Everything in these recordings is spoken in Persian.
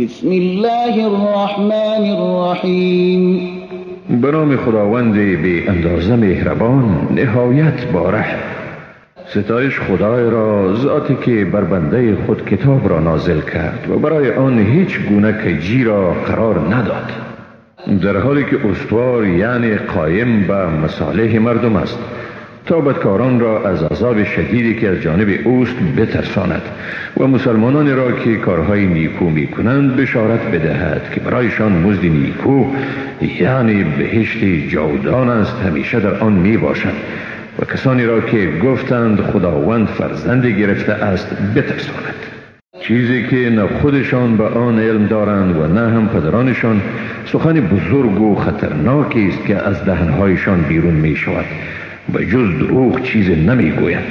بسم الله الرحمن الرحیم به نام خداوند به اندازه مهربان نهایت باره ستایش خدای را ذاتی که بر بنده خود کتاب را نازل کرد و برای آن هیچ گونه کجی را قرار نداد. در حالی که استوار یعنی قایم به مصالح مردم است. تا بدکاران را از عذاب شدیدی که از جانب اوست بترساند و مسلمانان را که کارهای نیکو می کنند بشارت بدهد که برایشان مزد نیکو یعنی بهشت جاودان است همیشه در آن می باشد و کسانی را که گفتند خداوند فرزند گرفته است بترساند. چیزی که نه خودشان به آن علم دارند و نه هم پدرانشان سخن بزرگ و خطرناکی است که از دهنهایشان بیرون می شود به جز دروغ چیز نمی گویند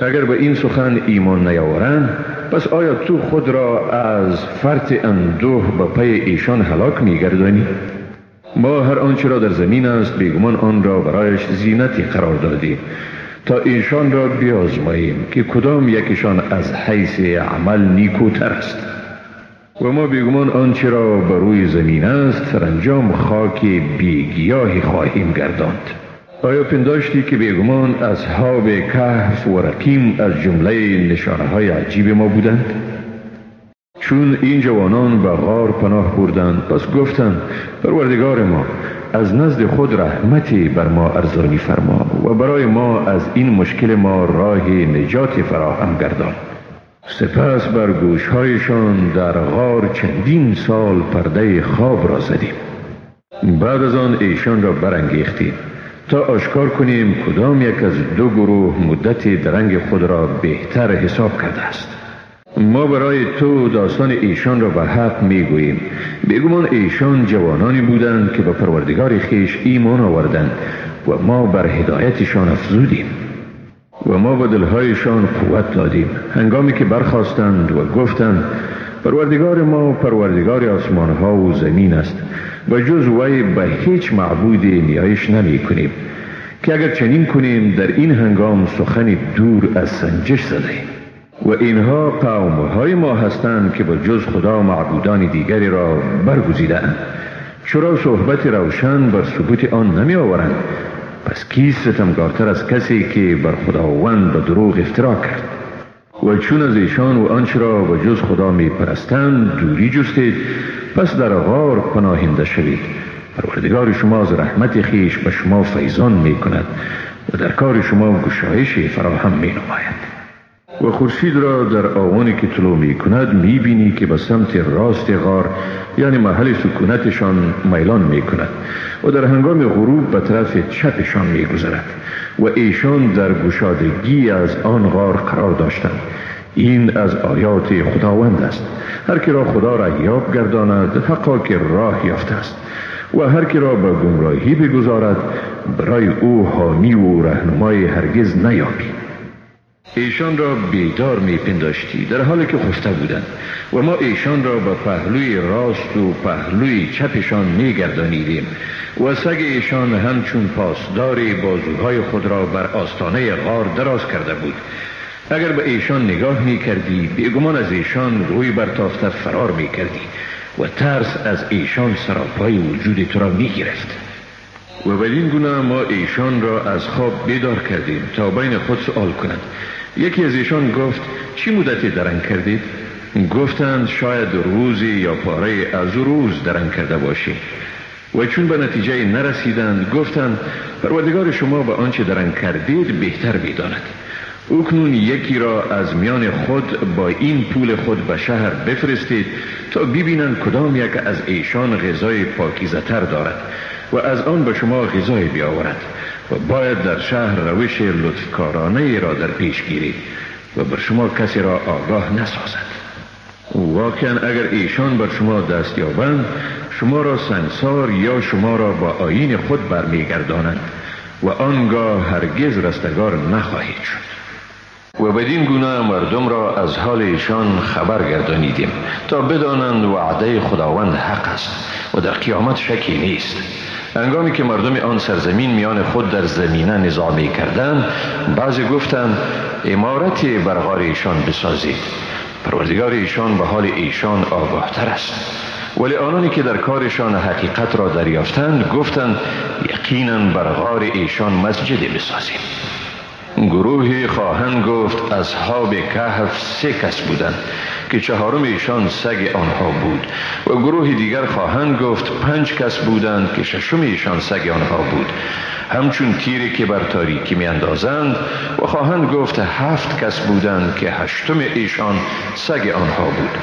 اگر به این سخن ایمان نیاورند پس آیا تو خود را از فرط اندوه به پی ایشان هلاک می گردانی؟ ما هر آنچه را در زمین است بیگمان آن را برایش زینتی قرار دادیم. تا ایشان را بیازماییم که کدام یکشان از حیث عمل نیکوتر است. و ما بیگمان آنچه را بر روی زمین است سرانجام خاک بیگیاهی خواهیم گرداند. آیا پنداشتی که بیگمان اصحاب کهف و رقیم از جمله نشانه های عجیب ما بودند؟ چون این جوانان به غار پناه بردند پس گفتند پروردگار ما از نزد خود رحمتی بر ما ارزانی فرما و برای ما از این مشکل ما راه نجات فراهم گردان. سپس بر گوشهایشان در غار چندین سال پرده خواب را زدیم. بعد از آن ایشان را برانگیختیم. تا آشکار کنیم کدام یک از دو گروه مدت درنگ خود را بهتر حساب کرده است. ما برای تو داستان ایشان را به حق می گوییم بگمان ایشان جوانانی بودند که به پروردگار خیش ایمان آوردند و ما بر هدایتشان افزودیم. و ما به دلهایشان قوت دادیم. هنگامی که برخواستند و گفتند پروردگار ما پروردگار آسمان ها و زمین است و جز وی به هیچ معبودی نیایش نمی کنیم که اگر چنین کنیم در این هنگام سخن دور از سنجش زده و اینها قوم های ما هستند که با جز خدا معبودان دیگری را برگزیدند چرا صحبت روشن بر ثبوت آن نمی آورند پس کی ستمگارتر از کسی که بر خداوند به دروغ افترا کرد؟ و چون از ایشان و آنچه را به جز خدا می پرستند دوری جستید پس در غار پناهنده شوید. پروردگار شما از رحمت خیش به شما فیضان می کند و در کار شما گشایش فراهم می نماید و خورشید را در آوانی که طلوع می کند می بینی که به سمت راست غار یعنی محل سکونتشان میلان می کند و در هنگام غروب به طرف چپشان می گذرد و ایشان در گشادگی از آن غار قرار داشتند. این از آیات خداوند است. هر کی را خدا را یاب گرداند حقا که راه یافته است. و هر کی را به گمراهی بگذارد برای او حامی و رهنمای هرگز نیابی. ایشان را بیدار می پنداشتی در حالی که خسته بودند و ما ایشان را به پهلوی راست و پهلوی چپشان می گردانیدیم و سگ ایشان همچون پاسدار بازوهای خود را بر آستانه غار دراز کرده بود. اگر به ایشان نگاه می کردی بیگمان از ایشان روی برتافته فرار می کردی و ترس از ایشان سراپای وجود تو را می گرفت و بدین گونه ما ایشان را از خواب بیدار کردیم تا بین خود سوال کنند یکی از ایشان گفت چی مدتی درنگ کردید؟ گفتند شاید روزی یا پاره از روز درنگ کرده باشیم. و چون به نتیجه نرسیدند گفتند پروردگار شما به آنچه درنگ کردید بهتر اکنون یکی را از میان خود با این پول خود به شهر بفرستید تا ببینند کدام یک از ایشان غذای پاکیزه تر دارد و از آن به شما غذای بیاورد و باید در شهر روش لطفکارانه را در پیش گیرید و بر شما کسی را آگاه نسازد. واقعا اگر ایشان بر شما دست یابند شما را سنسار یا شما را با آین خود برمیگردانند و آنگاه هرگز رستگار نخواهید شد. و بدین گونه مردم را از حال ایشان خبر گردانیدیم تا بدانند وعده خداوند حق است و در قیامت شکی نیست. انگامی که مردم آن سرزمین میان خود در زمینه نظامی کردند بعضی گفتند امارتی بر غار ایشان بسازید. پروردگار ایشان به حال ایشان آگاه تر است. ولی آنانی که در کارشان حقیقت را دریافتند گفتند یقینا بر غار ایشان مسجد بسازیم. گروهی خواهند گفت اصحاب کهف سه کس بودند. که چهارم ایشان سگ آنها بود و گروه دیگر خواهند گفت پنج کس بودند که ششم ایشان سگ آنها بود. همچون تیری که بر تاریکی می اندازند و خواهند گفت هفت کس بودند که هشتم ایشان سگ آنها بود.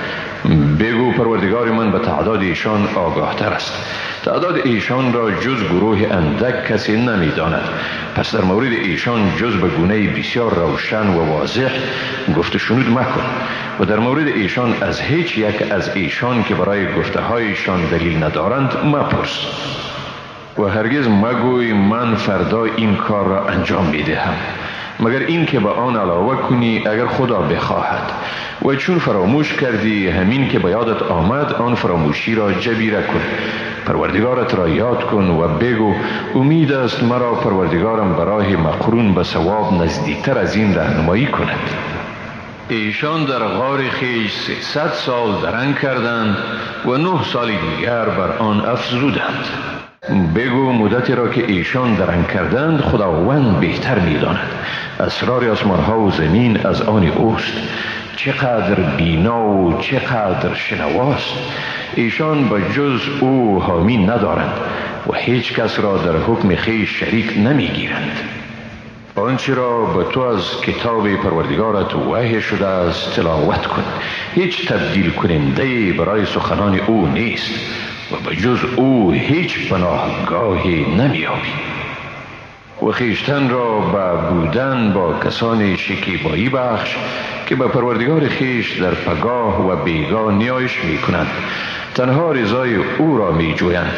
بگو پروردگار من به تعداد ایشان آگاه تر است. تعداد ایشان را جز گروه اندک کسی نمی داند پس در مورد ایشان جز به گونه بسیار روشن و واضح گفت شنود مکن. و در مورد ایشان از هیچ یک از ایشان که برای گفته هایشان دلیل ندارند مپرس و هرگز مگوی من فردا این کار را انجام می‌دهم. مگر این که به آن علاوه کنی اگر خدا بخواهد. و چون فراموش کردی همین که به یادت آمد آن فراموشی را جبیره کن. پروردگارت را یاد کن و بگو امید است مرا پروردگارم برای مقرون به ثواب نزدیکتر از این رهنمایی کند. ایشان در غار خیش ست سال درنگ کردند و نه سال دیگر بر آن افزودند. بگو مدتی را که ایشان درنگ کردند خداوند بهتر می‌داند. اسرار آسمان ها و زمین از آن اوست. چقدر بینا و چقدر شنواست. ایشان به جز او حامی ندارند و هیچ کس را در حکم خیش شریک نمی‌گیرند. آنچه را به تو از کتاب پروردگارت وحی شده است تلاوت کن. هیچ تبدیل کننده برای سخنان او نیست و به جز او هیچ پناهگاهی نمیابی و خیشتن را به بودن با کسان شکیبایی بخش که به پروردگار خیش در پگاه و بیگاه نیایش می کنند تنها رضای او را می جویند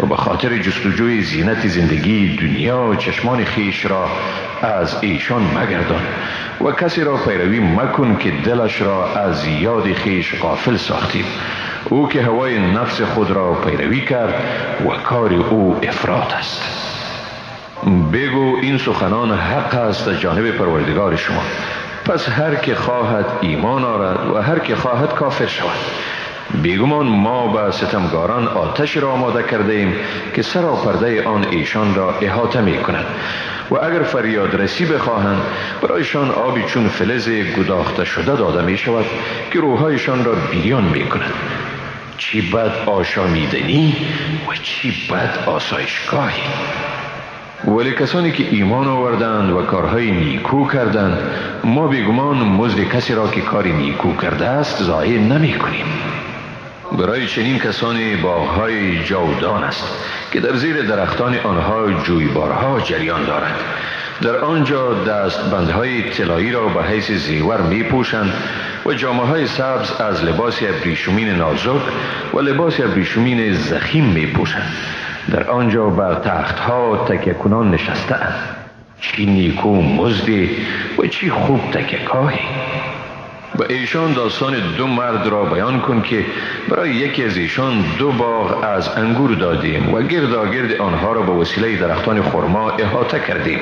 و به خاطر جستجوی زینت زندگی دنیا چشمان خیش را از ایشان مگردان و کسی را پیروی مکن که دلش را از یاد خیش غافل ساختیم او که هوای نفس خود را پیروی کرد و کار او افراد است. بگو این سخنان حق است جانب پروردگار شما. پس هر که خواهد ایمان آرد و هر که خواهد کافر شود. بیگمان ما به ستمگاران آتش را آماده کرده ایم که پرده آن ایشان را احاطه می کند و اگر فریاد رسی بخواهند برایشان آبی چون فلز گداخته شده داده می شود که روحایشان را بیریان می کند چی بد آشامیدنی و چی بد آسایشگاهی. ولی کسانی که ایمان آوردند و کارهای نیکو کردند ما بیگمان مزد کسی را که کاری نیکو کرده است ضایع نمی کنیم برای چنین کسانی باغهای جاودان است که در زیر درختان آنها جویبارها جریان دارد در آنجا دستبندهای طلایی را به حیث زیور می پوشند و جامعه های سبز از لباس ابریشمین نازک و لباس ابریشمین زخیم می پوشند در آنجا بر تختها تکیه کنان نشسته چی نیکو مزدی و چی خوب تکیه به ایشان داستان دو مرد را بیان کن که برای یکی از ایشان دو باغ از انگور دادیم و گرد آنها را به وسیله درختان خرما احاطه کردیم.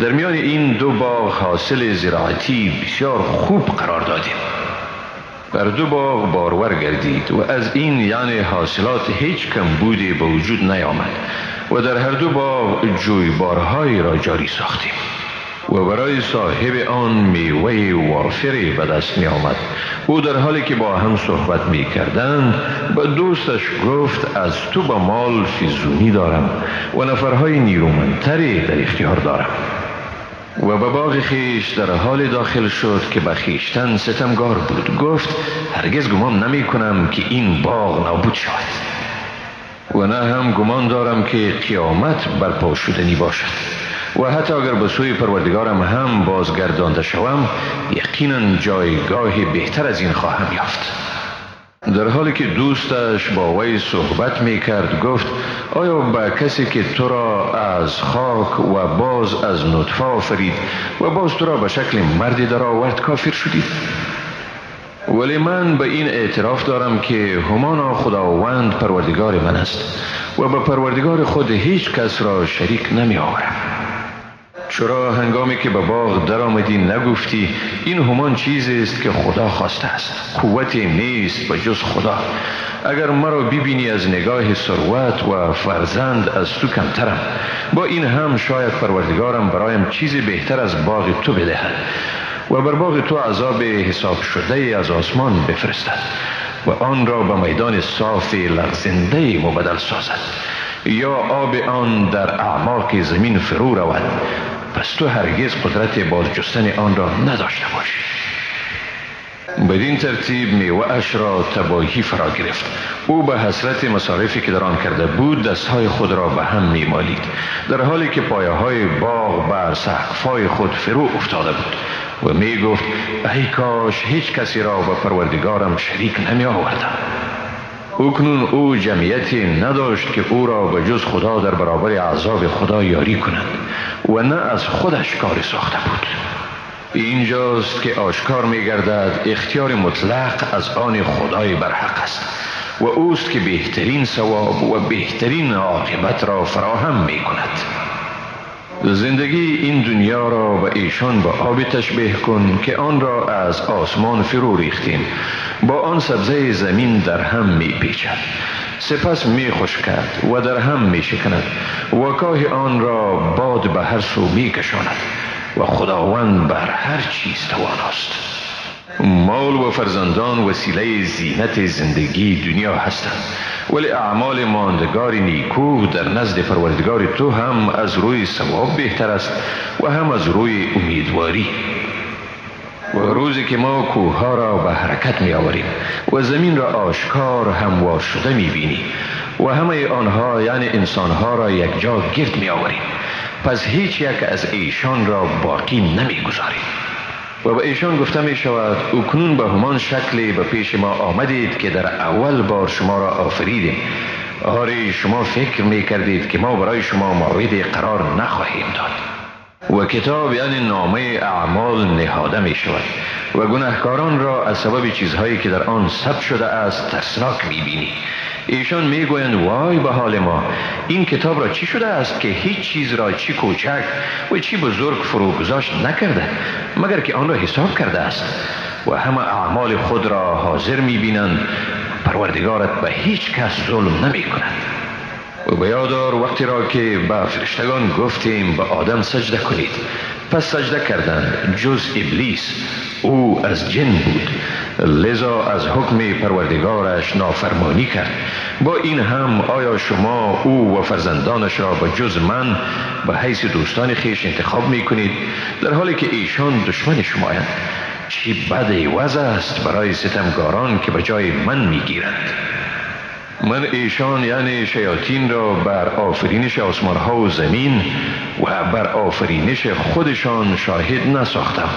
در میان این دو باغ حاصل زراعتی بسیار خوب قرار دادیم. بر دو باغ بارور گردید و از این یعنی حاصلات هیچ کم بودی به وجود نیامد و در هر دو باغ جویبارهایی را جاری ساختیم. و برای صاحب آن میوه وافری به دست می آمد او در حالی که با هم صحبت می کردند به دوستش گفت از تو به مال فیزونی دارم و نفرهای نیرومندتری در اختیار دارم. و به باغ خیش در حال داخل شد که به خیشتن ستمگار بود. گفت هرگز گمان نمی کنم که این باغ نابود شود. و نه هم گمان دارم که قیامت برپا شدنی باشد. و حتی اگر به سوی پروردگارم هم بازگردانده شوم یقینا جایگاه بهتر از این خواهم یافت. در حالی که دوستش با وی صحبت می کرد گفت آیا به کسی که تو را از خاک و باز از نطفه آفرید و باز تو را به شکل مردی در آورد کافر شدید ولی من به این اعتراف دارم که همانا خداوند پروردگار من است و به پروردگار خود هیچ کس را شریک نمی آورم چرا هنگامی که به باغ در آمدی نگفتی این همان چیزی است که خدا خواسته است. قوتی نیست به جز خدا. اگر مرا ببینی از نگاه ثروت و فرزند از تو کمترم. با این هم شاید پروردگارم برایم چیزی بهتر از باغ تو بدهد و بر باغ تو عذاب حساب شده از آسمان بفرستد و آن را به میدان صاف لغزنده مبدل سازد. یا آب آن در اعماق زمین فرو رود. پس تو هرگز قدرت بازجستن آن را نداشته باشی. بدین ترتیب میوه را تباهی فرا گرفت. او به حسرت مصارفی که در آن کرده بود دستهای خود را به هم میمالید. در حالی که پایه های باغ بر سقفای خود فرو افتاده بود و می گفت ای کاش هیچ کسی را به پروردگارم شریک نمی آوردم اکنون او جمعیتی نداشت که او را به جز خدا در برابر عذاب خدا یاری کند و نه از خودش کاری ساخته بود. اینجاست که آشکار می گردد اختیار مطلق از آن خدای برحق است و اوست که بهترین ثواب و بهترین عاقبت را فراهم می کند زندگی این دنیا را به ایشان به آب تشبیه کن که آن را از آسمان فرو ریختیم. با آن سبزه زمین در هم می پیچد. سپس می کرد و در هم می شکند و کاه آن را باد به هر سو می کشاند و خداوند بر هر چیز تواناست. مال و فرزندان وسیله زینت زندگی دنیا هستند. ولی اعمال ماندگار نیکو در نزد پروردگار تو هم از روی ثواب بهتر است و هم از روی امیدواری. و روزی که ما کوه را به حرکت می آوریم و زمین را آشکار هموار شده می بینی و همه آنها یعنی انسانها را یک جا گرد می آوریم پس هیچ یک از ایشان را باقی نمی گذاریم و به ایشان گفته می شود اکنون به همان شکلی به پیش ما آمدید که در اول بار شما را آفریدیم. آری شما فکر می کردید که ما برای شما موعد قرار نخواهیم داد. و کتاب یعنی نامه اعمال نهاده می شود. و گناهکاران را از سبب چیزهایی که در آن ثبت شده است ترسناک می بینی. ایشان می‌گویند وای به حال ما این کتاب را چی شده است که هیچ چیز را چی کوچک و چی بزرگ فرو نکرده مگر که آن را حساب کرده است؟ و همه اعمال خود را حاضر می‌بینند. پروردگارت به هیچ کس ظلم نمی کند و بیادار وقتی را که به فرشتگان گفتیم به آدم سجده کنید. پس سجده کردند جز ابلیس او از جن بود. لذا از حکم پروردگارش نافرمانی کرد. با این هم آیا شما او و فرزندانش را به جز من به حیث دوستان خیش انتخاب می کنید در حالی که ایشان دشمن شمایند چی بد وضع است برای ستمگاران که به جای من می گیرند من ایشان یعنی شیاطین را بر آفرینش آسمان ها و زمین و بر آفرینش خودشان شاهد نساختم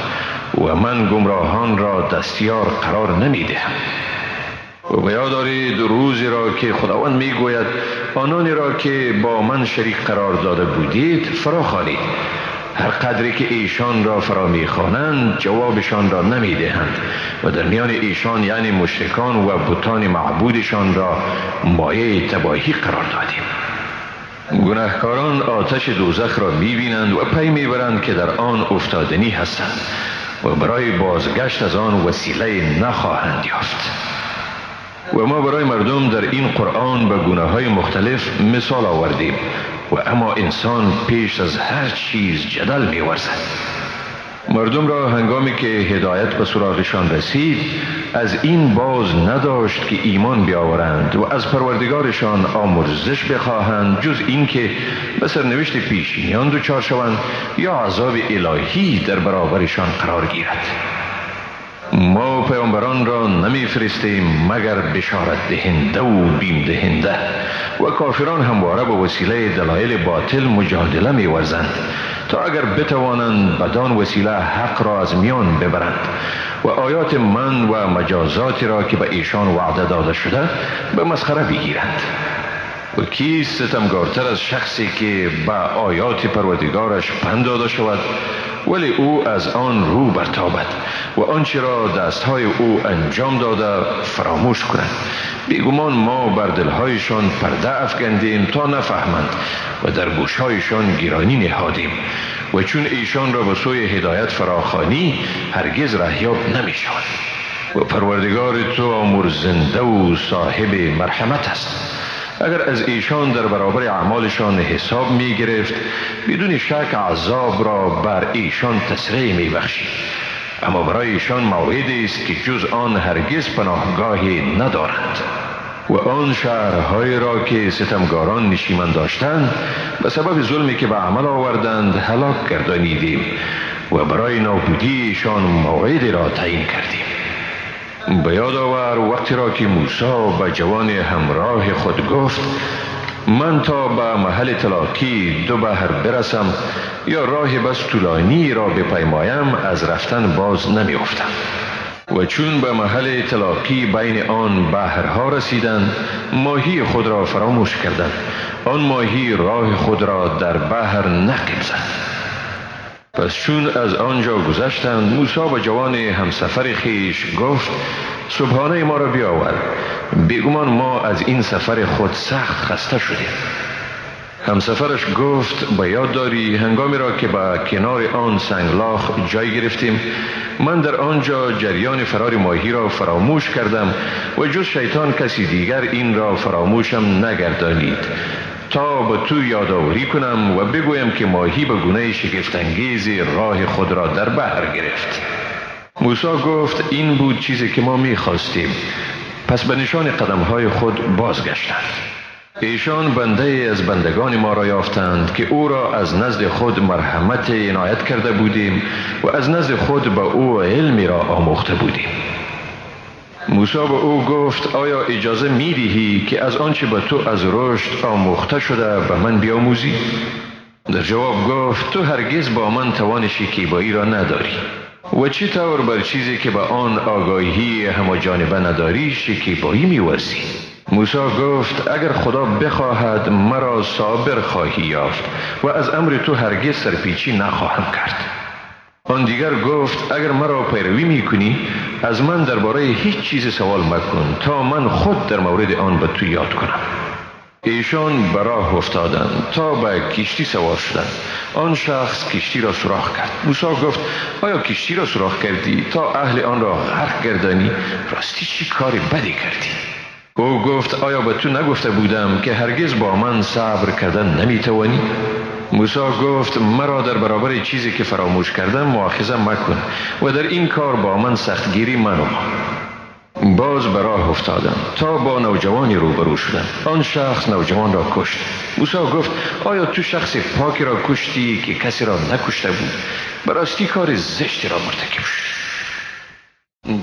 و من گمراهان را دستیار قرار نمی دهم و بیاد دارید روزی را که خداوند می گوید آنانی را که با من شریک قرار داده بودید فرا خانید هر قدری که ایشان را فرا می‌خوانند جوابشان را نمی دهند و در میان ایشان یعنی مشرکان و بوتان معبودشان را مایه تباهی قرار دادیم. گناهکاران آتش دوزخ را می‌بینند و پی می‌برند که در آن افتادنی هستند و برای بازگشت از آن وسیله نخواهند یافت. و ما برای مردم در این قرآن به گناه های مختلف مثال آوردیم. و اما انسان پیش از هر چیز جدل می ورزد مردم را هنگامی که هدایت به سراغشان رسید از این باز نداشت که ایمان بیاورند و از پروردگارشان آمرزش بخواهند جز اینکه به سرنوشت پیشینیان دچار شوند یا عذاب الهی در برابرشان قرار گیرد. ما پیامبران را نمی فرستیم مگر بشارت دهنده و بیم دهنده. و کافران همواره به وسیله دلایل باطل مجادله می ورزند تا اگر بتوانند بدان وسیله حق را از میان ببرند. و آیات من و مجازاتی را که به ایشان وعده داده شده به مسخره بگیرند. و کیست ستمگارتر از شخصی که به آیات پروردگارش پند داده شود ولی او از آن رو برتابد و آنچه را دستهای او انجام داده فراموش کند. بیگمان ما بر دلهایشان پرده افکندیم تا نفهمند و در گوشهایشان گیرانی نهادیم و چون ایشان را به سوی هدایت فراخانی هرگز رهیاب نمی شود و پروردگار تو آمرزنده و صاحب مرحمت است. اگر از ایشان در برابر اعمالشان حساب می گرفت بدون شک عذاب را بر ایشان تسریع می بخشید اما برای ایشان موعدی است که جز آن هرگز پناهگاهی ندارند. و آن شهرهایی را که ستمگاران نشیمن داشتند به سبب ظلمی که به عمل آوردند هلاک گردانیدیم و برای نابودیشان موعدی را تعیین کردیم. به یاد آور وقتی را که موسی به جوان همراه خود گفت من تا به محل تلاقی دو بحر برسم یا راه بس طولانی را بپیمایم از رفتن باز نمی افتم. و چون به محل تلاقی بین آن بحرها رسیدند ماهی خود را فراموش کردند آن ماهی راه خود را در بحر نقب زد پس چون از آنجا گذشتند موسی به جوان همسفر خیش گفت صبحانه ما را بیاور بیگمان ما از این سفر خود سخت خسته شدیم. همسفرش گفت به یاد داری هنگامی را که به کنار آن سنگلاخ جای گرفتیم من در آنجا جریان فرار ماهی را فراموش کردم و جز شیطان کسی دیگر این را فراموشم نگردانید. تا به تو یادآوری کنم و بگویم که ماهی به گونه شگفتانگیز راه خود را در بحر گرفت. موسی گفت این بود چیزی که ما می خواستیم پس به نشان قدم های خود بازگشتند. ایشان بنده از بندگان ما را یافتند که او را از نزد خود مرحمت عنایت کرده بودیم و از نزد خود به او علمی را آموخته بودیم. موسی به او گفت آیا اجازه می دهی که از آنچه به تو از رشد آموخته شده به من بیاموزی؟ در جواب گفت تو هرگز با من توان شکیبایی را نداری و چی طور بر چیزی که به آن آگاهی همه جانبه نداری شکیبایی میورزی موسی گفت اگر خدا بخواهد مرا صابر خواهی یافت و از امر تو هرگز سرپیچی نخواهم کرد آن دیگر گفت اگر مرا پیروی می کنی از من درباره هیچ چیز سوال مکن تا من خود در مورد آن به تو یاد کنم. ایشان به راه افتادند تا به کشتی سوار شدند. آن شخص کشتی را سوراخ کرد. موسی گفت آیا کشتی را سوراخ کردی تا اهل آن را غرق گردانی؟ راستی چی کار بدی کردی؟ او گفت آیا به تو نگفته بودم که هرگز با من صبر کردن نمی‌توانی؟ موسی گفت مرا در برابر چیزی که فراموش کردم مؤاخذه مکن و در این کار با من سختگیری منو باز به افتادم تا با نوجوانی روبرو شدم. آن شخص نوجوان را کشت. موسی گفت آیا تو شخص پاکی را کشتی که کسی را نکشته بود؟ براستی کار زشتی را مرتکب شد.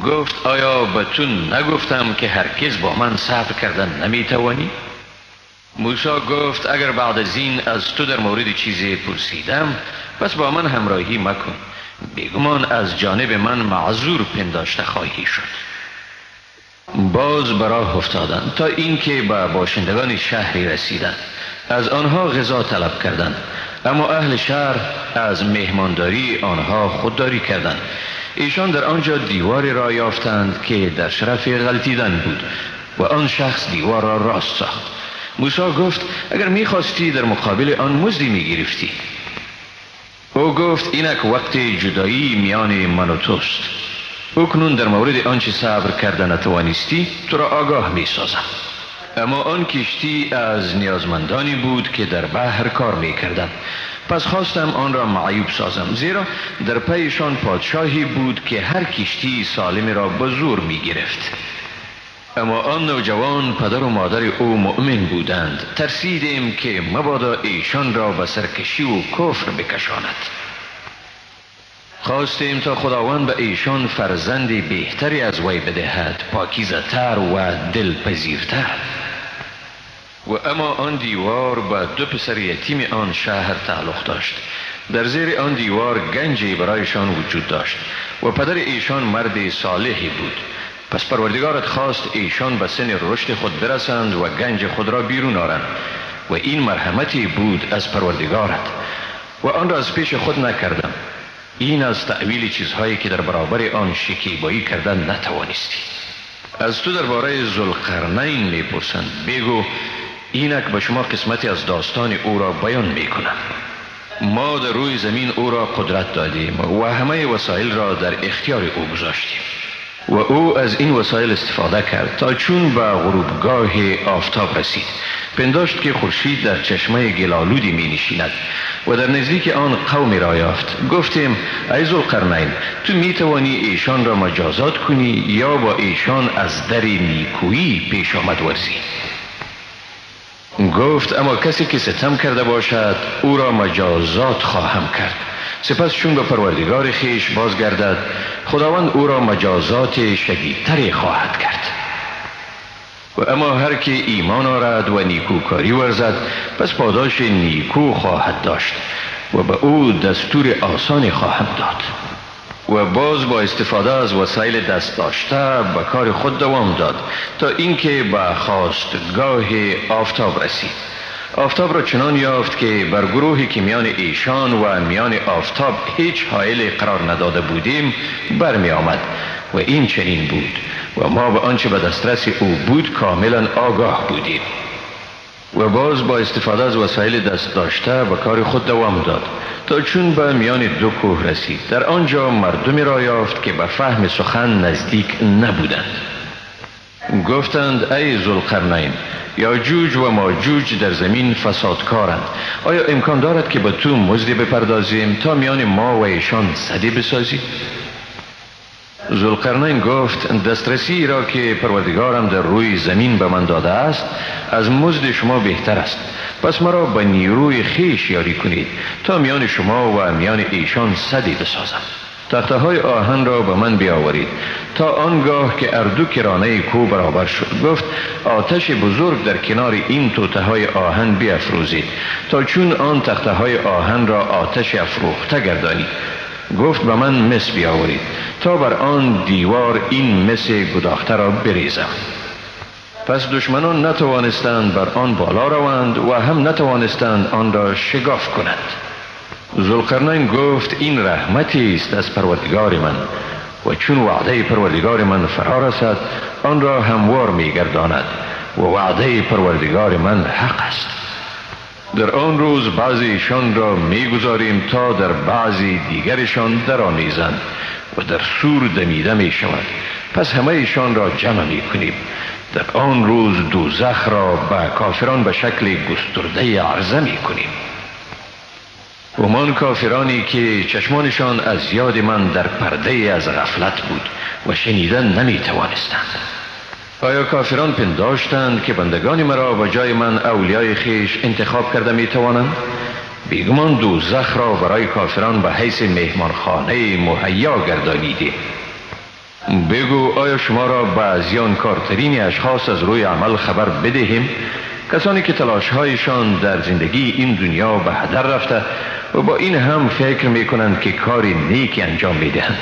گفت آیا به تو نگفتم که هرگز با من صبر کردن نمی‌توانی؟ موسی گفت اگر بعد از این از تو در مورد چیزی پرسیدم پس با من همراهی مکن. بیگمان از جانب من معذور پنداشته خواهی شد. باز براه افتادند تا اینکه به باشندگان شهری رسیدند. از آنها غذا طلب کردند. اما اهل شهر از مهمانداری آنها خودداری کردند. ایشان در آنجا دیواری را یافتند که در شرف غلطیدن بود و آن شخص دیوار را راست ساخت. موسی گفت اگر می‌خواستی در مقابل آن مزدی می‌گرفتی. او گفت اینک وقت جدایی میان من و توست. او کنون در مورد آنچه صبر کرده نتوانستی تو را آگاه می سازم اما آن کشتی از نیازمندانی بود که در بحر کار می کردن. پس خواستم آن را معیوب سازم زیرا در پیشان پادشاهی بود که هر کشتی سالمی را به زور می گرفت اما آن نوجوان پدر و مادر او مؤمن بودند. ترسیدیم که مبادا ایشان را به سرکشی و کفر بکشاند. خواستیم تا خداوند به ایشان فرزندی بهتری از وی بدهد پاکیزه تر و دلپذیرتر. و اما آن دیوار به دو پسر یتیم آن شهر تعلق داشت. در زیر آن دیوار گنجی برایشان وجود داشت و پدر ایشان مرد صالحی بود. پس پروردگارت خواست ایشان به سن رشد خود برسند و گنج خود را بیرون آرند و این مرحمتی بود از پروردگارت و آن را از پیش خود نکردم. این از تعویل چیزهایی که در برابر آن شکیبایی کردن نتوانستی. از تو درباره زلقرنین می‌پرسند بگو اینک به شما قسمتی از داستان او را بیان می‌کنم. ما در روی زمین او را قدرت دادیم و همه وسایل را در اختیار او گذاشتیم. و او از این وسایل استفاده کرد تا چون به غروبگاه آفتاب رسید. پنداشت که خورشید در چشمه گلالودی می نشیند و در نزدیک آن قومی را یافت. گفتیم ای ذوالقرنین تو می توانی ایشان را مجازات کنی یا با ایشان از در نیکویی پیش آمد ورزی؟ گفت اما کسی که ستم کرده باشد او را مجازات خواهم کرد. سپس چون به پروردگار خیش بازگردد خداوند او را مجازات شدیدتری خواهد کرد. و اما هر که ایمان آرد و نیکوکاری ورزد پس پاداش نیکو خواهد داشت و به او دستور آسانی خواهم داد. و باز با استفاده از وسایل دست داشته به کار خود دوام داد تا اینکه به خواستگاه آفتاب رسید. آفتاب را چنان یافت که بر گروهی که میان ایشان و میان آفتاب هیچ حائل قرار نداده بودیم برمی آمد و این چنین بود و ما به آنچه به دسترس او بود کاملا آگاه بودیم. و باز با استفاده از وسایل دست داشته به کار خود دوام داد تا چون به میان دو کوه رسید. در آنجا مردمی را یافت که به فهم سخن نزدیک نبودند. گفتند ای زلقرنین یا جوج و ماجوج در زمین فسادکارند. آیا امکان دارد که به تو مزدی بپردازیم تا میان ما و ایشان صدی بسازی؟ زلقرنین گفت دسترسی را که پروردگارم در روی زمین به من داده است از مزد شما بهتر است. پس مرا به نیروی خیش یاری کنید تا میان شما و میان ایشان صدی بسازم. تخته های آهن را به من بیاورید. تا آنگاه که اردو کرانه کو برابر شد. گفت آتش بزرگ در کنار این توته های آهن بیافروزید تا چون آن تخته های آهن را آتش افروخته گردانید. گفت به من مس بیاورید. تا بر آن دیوار این مس گداخته را بریزم. پس دشمنان نتوانستند بر آن بالا روند و هم نتوانستند آن را شگاف کنند. زلقرنین گفت این رحمتی است از پروردگار من. و چون وعده پروردگار من فرا رسد آن را هموار می گرداند و وعده پروردگار من حق است. در آن روز بعضی ایشان را می‌گذاریم تا در بعضی دیگرشان درآمیزند و در سور دمیده می شود پس همه ایشان را جمع می کنیم در آن روز دوزخ را به کافران به شکل گسترده عرضه می کنیم همان کافرانی که چشمانشان از یاد من در پرده از غفلت بود و شنیدن نمی توانستند آیا کافران پنداشتند که بندگان مرا و جای من اولیای خیش انتخاب کرده می توانند؟ بیگمان دوزخ را برای کافران به حیث مهمانخانه مهیا گردانیده. بگو آیا شما را به زیان کارترین اشخاص از روی عمل خبر بدهیم؟ کسانی که تلاشهایشان در زندگی این دنیا به هدر رفته و با این هم فکر می کنند که کاری نیکی انجام می دهند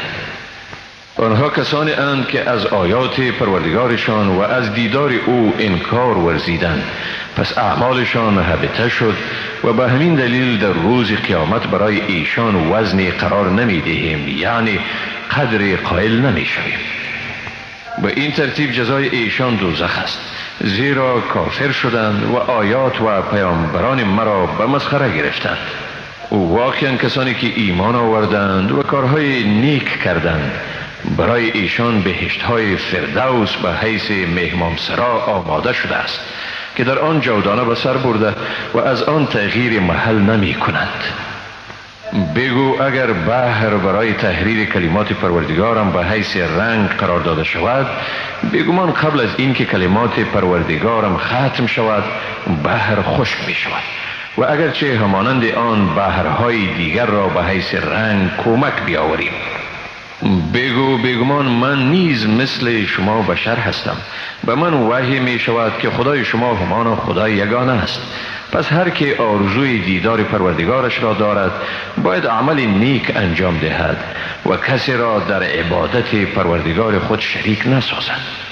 آنها کسانی اند که از آیات پروردگارشان و از دیدار او انکار ورزیدند. پس اعمالشان هبته شد و به همین دلیل در روز قیامت برای ایشان وزنی قرار نمی دهیم یعنی قدر قائل نمی شویم به این ترتیب جزای ایشان دوزخ است. زیرا کافر شدند و آیات و پیامبران مرا به مسخره گرفتند. واقعا کسانی که ایمان آوردند و کارهای نیک کردند. برای ایشان بهشت های فردوس به حیث مهمان سرا آماده شده است که در آن جودانه به سر برده و از آن تغییر محل نمی کنند. بگو اگر بحر برای تحریر کلمات پروردگارم به حیث رنگ قرار داده شود من قبل از اینکه کلمات پروردگارم ختم شود بحر خشک می شود. و اگرچه همانند آن بحرهای دیگر را به حیث رنگ کمک بیاوریم. بگو بگمان من نیز مثل شما بشر هستم. به من وحی می شود که خدای شما همان خدای یگانه است. پس هر که آرزوی دیدار پروردگارش را دارد باید عمل نیک انجام دهد و کسی را در عبادت پروردگار خود شریک نسازد.